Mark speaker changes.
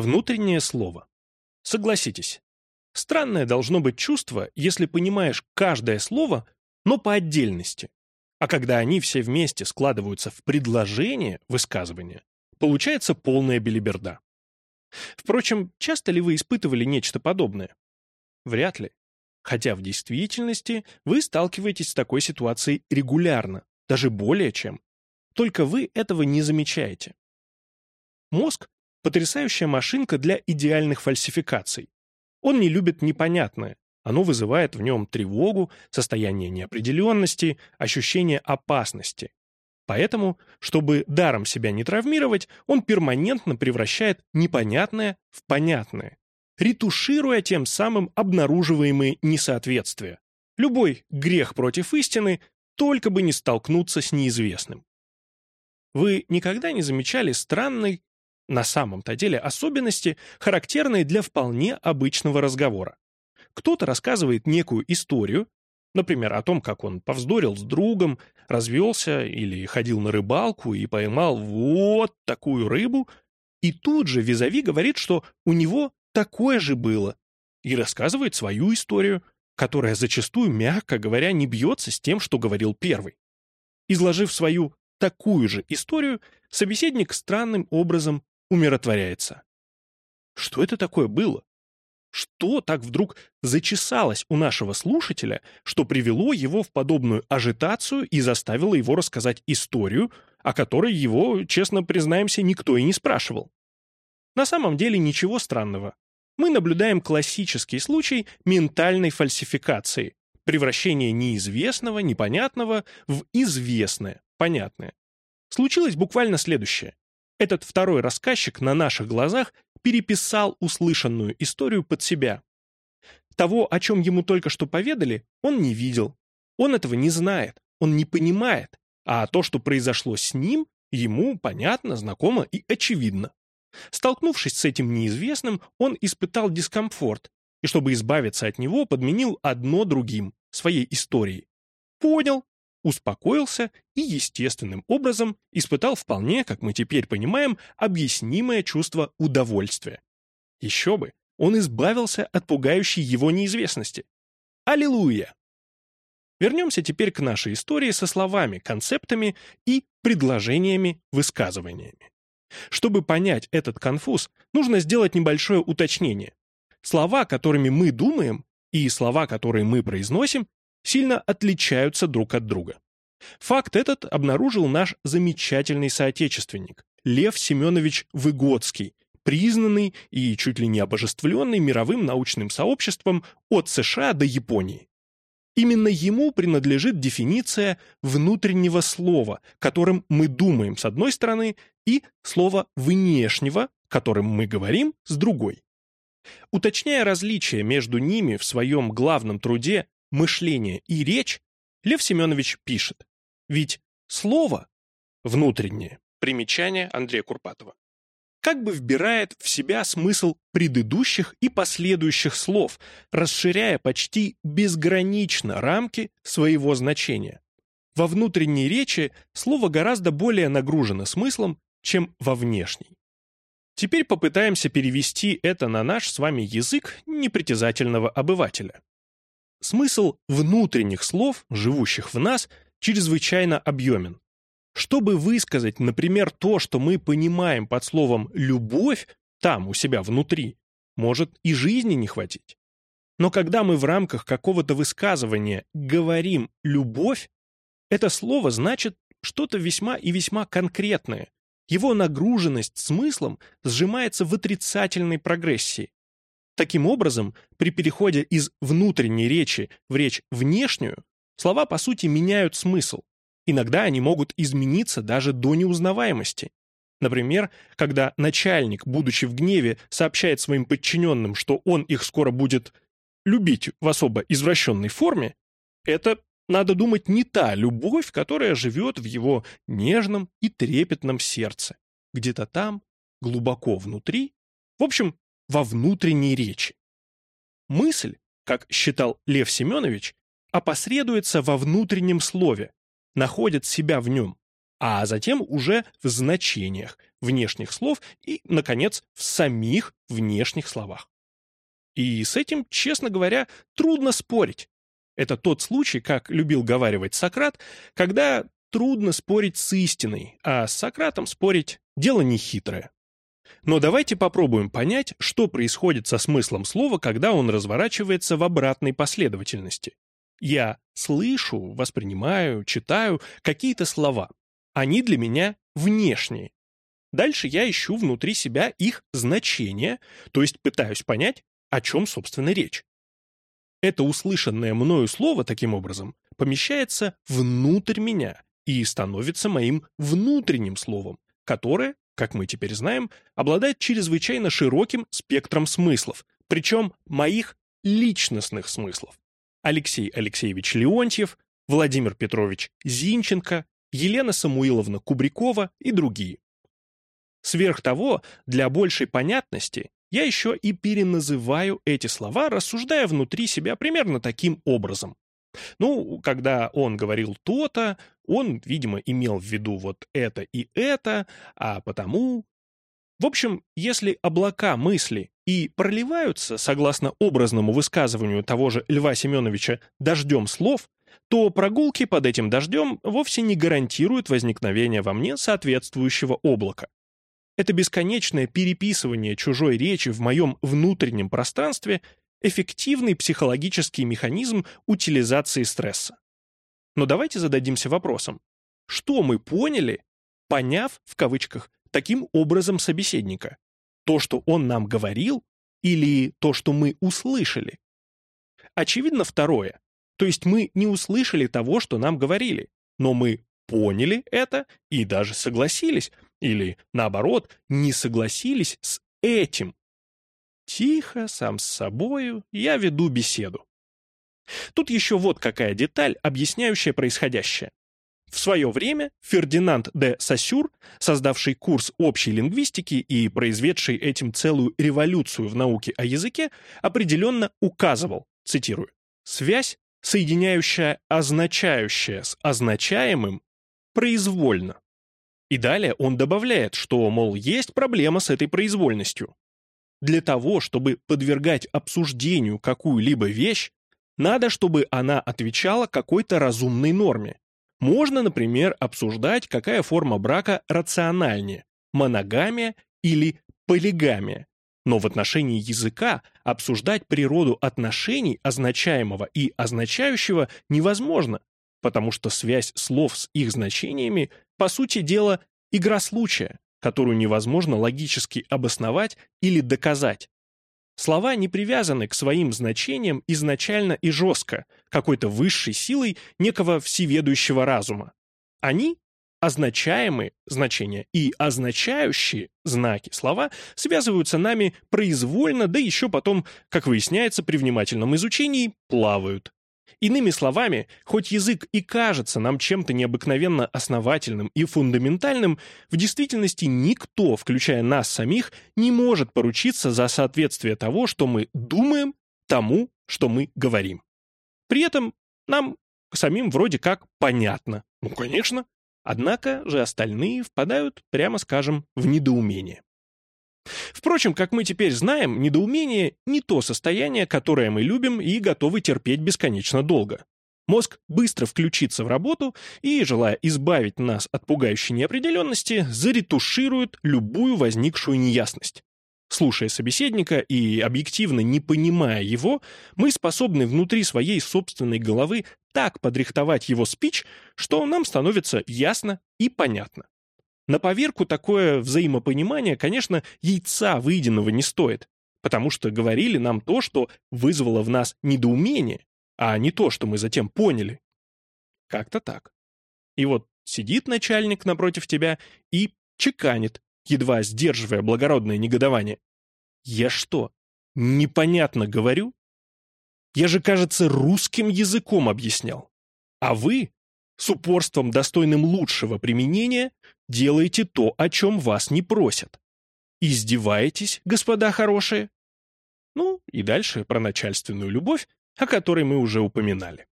Speaker 1: Внутреннее слово. Согласитесь, странное должно быть чувство, если понимаешь каждое слово, но по отдельности. А когда они все вместе складываются в предложение, высказывание, получается полная белиберда. Впрочем, часто ли вы испытывали нечто подобное? Вряд ли. Хотя в действительности вы сталкиваетесь с такой ситуацией регулярно, даже более чем. Только вы этого не замечаете. Мозг – потрясающая машинка для идеальных фальсификаций. Он не любит непонятное, оно вызывает в нем тревогу, состояние неопределенности, ощущение опасности. Поэтому, чтобы даром себя не травмировать, он перманентно превращает непонятное в понятное, ретушируя тем самым обнаруживаемые несоответствия. Любой грех против истины, только бы не столкнуться с неизвестным. Вы никогда не замечали странной, на самом-то деле, особенности, характерные для вполне обычного разговора? Кто-то рассказывает некую историю, например, о том, как он повздорил с другом, развелся или ходил на рыбалку и поймал вот такую рыбу, и тут же Визави говорит, что у него такое же было, и рассказывает свою историю, которая зачастую, мягко говоря, не бьется с тем, что говорил первый. Изложив свою такую же историю, собеседник странным образом умиротворяется. Что это такое было? Что так вдруг зачесалось у нашего слушателя, что привело его в подобную ажитацию и заставило его рассказать историю, о которой его, честно признаемся, никто и не спрашивал? На самом деле ничего странного. Мы наблюдаем классический случай ментальной фальсификации, превращения неизвестного, непонятного в известное, понятное. Случилось буквально следующее. Этот второй рассказчик на наших глазах переписал услышанную историю под себя. Того, о чем ему только что поведали, он не видел. Он этого не знает, он не понимает, а то, что произошло с ним, ему понятно, знакомо и очевидно. Столкнувшись с этим неизвестным, он испытал дискомфорт, и чтобы избавиться от него, подменил одно другим, своей историей. Понял, успокоился и естественным образом испытал вполне, как мы теперь понимаем, объяснимое чувство удовольствия. Еще бы, он избавился от пугающей его неизвестности. Аллилуйя! Вернемся теперь к нашей истории со словами, концептами и предложениями, высказываниями. Чтобы понять этот конфуз, нужно сделать небольшое уточнение. Слова, которыми мы думаем, и слова, которые мы произносим, сильно отличаются друг от друга. Факт этот обнаружил наш замечательный соотечественник Лев Семенович Выгодский, признанный и чуть ли не обожествленный мировым научным сообществом от США до Японии. Именно ему принадлежит дефиниция внутреннего слова, которым мы думаем с одной стороны, и слова внешнего, которым мы говорим, с другой. Уточняя различия между ними в своем главном труде «Мышление и речь», Лев Семенович пишет, ведь слово внутреннее, примечание Андрея Курпатова, как бы вбирает в себя смысл предыдущих и последующих слов, расширяя почти безгранично рамки своего значения. Во внутренней речи слово гораздо более нагружено смыслом, чем во внешней. Теперь попытаемся перевести это на наш с вами язык непритязательного обывателя. Смысл внутренних слов, живущих в нас, чрезвычайно объемен. Чтобы высказать, например, то, что мы понимаем под словом «любовь», там, у себя внутри, может и жизни не хватить. Но когда мы в рамках какого-то высказывания говорим «любовь», это слово значит что-то весьма и весьма конкретное. Его нагруженность смыслом сжимается в отрицательной прогрессии. Таким образом, при переходе из внутренней речи в речь внешнюю, слова по сути меняют смысл. Иногда они могут измениться даже до неузнаваемости. Например, когда начальник, будучи в гневе, сообщает своим подчиненным, что он их скоро будет любить в особо извращенной форме, это, надо думать, не та любовь, которая живет в его нежном и трепетном сердце, где-то там, глубоко внутри, в общем, во внутренней речи. Мысль, как считал Лев Семенович, опосредуется во внутреннем слове, находит себя в нем, а затем уже в значениях, внешних слов и, наконец, в самих внешних словах. И с этим, честно говоря, трудно спорить. Это тот случай, как любил говаривать Сократ, когда трудно спорить с истиной, а с Сократом спорить – дело нехитрое. Но давайте попробуем понять, что происходит со смыслом слова, когда он разворачивается в обратной последовательности. Я слышу, воспринимаю, читаю какие-то слова. Они для меня внешние. Дальше я ищу внутри себя их значение, то есть пытаюсь понять, о чем, собственно, речь. Это услышанное мною слово, таким образом, помещается внутрь меня и становится моим внутренним словом, которое, как мы теперь знаем, обладает чрезвычайно широким спектром смыслов, причем моих личностных смыслов. Алексей Алексеевич Леонтьев, Владимир Петрович Зинченко, Елена Самуиловна Кубрикова и другие. Сверх того, для большей понятности, я еще и переназываю эти слова, рассуждая внутри себя примерно таким образом. Ну, когда он говорил то-то, он, видимо, имел в виду вот это и это, а потому... В общем, если облака мысли и проливаются, согласно образному высказыванию того же Льва Семеновича, дождем слов, то прогулки под этим дождем вовсе не гарантируют возникновение во мне соответствующего облака. Это бесконечное переписывание чужой речи в моем внутреннем пространстве – эффективный психологический механизм утилизации стресса. Но давайте зададимся вопросом, что мы поняли, поняв, в кавычках, таким образом собеседника? То, что он нам говорил, или то, что мы услышали? Очевидно, второе. То есть мы не услышали того, что нам говорили, но мы поняли это и даже согласились – или, наоборот, не согласились с этим. Тихо, сам с собою, я веду беседу. Тут еще вот какая деталь, объясняющая происходящее. В свое время Фердинанд де Сассюр, создавший курс общей лингвистики и произведший этим целую революцию в науке о языке, определенно указывал, цитирую, «связь, соединяющая означающее с означаемым, произвольно». И далее он добавляет, что, мол, есть проблема с этой произвольностью. Для того, чтобы подвергать обсуждению какую-либо вещь, надо, чтобы она отвечала какой-то разумной норме. Можно, например, обсуждать, какая форма брака рациональнее – моногамия или полигамия. Но в отношении языка обсуждать природу отношений означаемого и означающего невозможно, потому что связь слов с их значениями по сути дела, игра случая, которую невозможно логически обосновать или доказать. Слова не привязаны к своим значениям изначально и жестко, какой-то высшей силой некого всеведущего разума. Они означаемые значения и означающие знаки слова связываются нами произвольно, да еще потом, как выясняется при внимательном изучении, плавают. Иными словами, хоть язык и кажется нам чем-то необыкновенно основательным и фундаментальным, в действительности никто, включая нас самих, не может поручиться за соответствие того, что мы думаем, тому, что мы говорим. При этом нам самим вроде как понятно. Ну, конечно. Однако же остальные впадают, прямо скажем, в недоумение. Впрочем, как мы теперь знаем, недоумение – не то состояние, которое мы любим и готовы терпеть бесконечно долго. Мозг быстро включится в работу и, желая избавить нас от пугающей неопределенности, заретуширует любую возникшую неясность. Слушая собеседника и объективно не понимая его, мы способны внутри своей собственной головы так подрихтовать его спич, что нам становится ясно и понятно. На поверку такое взаимопонимание, конечно, яйца выеденного не стоит, потому что говорили нам то, что вызвало в нас недоумение, а не то, что мы затем поняли. Как-то так. И вот сидит начальник напротив тебя и чеканит, едва сдерживая благородное негодование. Я что, непонятно говорю? Я же, кажется, русским языком объяснял. А вы, с упорством, достойным лучшего применения, делаете то, о чем вас не просят. Издеваетесь, господа хорошие? Ну, и дальше про начальственную любовь, о которой мы уже упоминали.